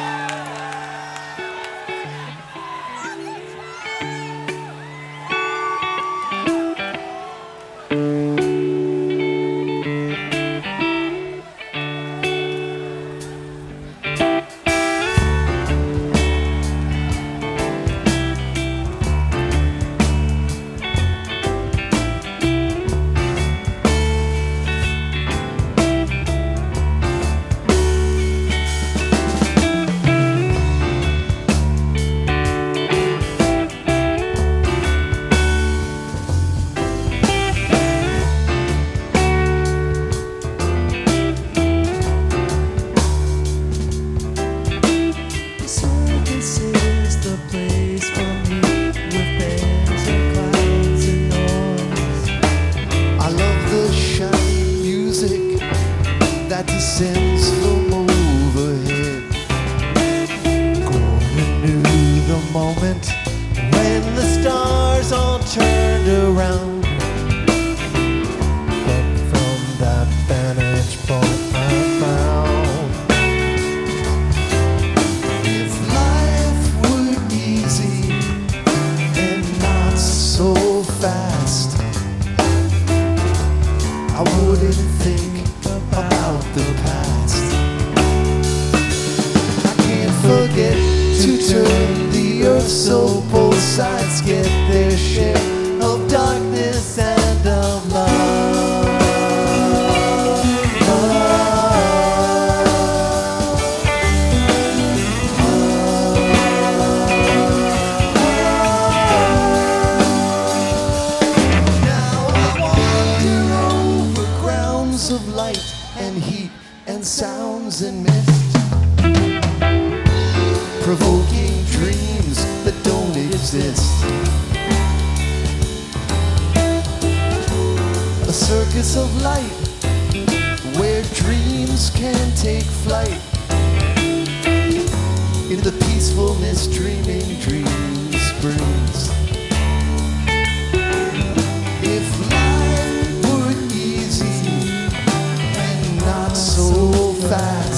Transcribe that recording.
Bye. forget to turn the earth so both sides get their share. circus of light where dreams can take flight in the peacefulness dreaming dreams brings. If life were easy and not so fast.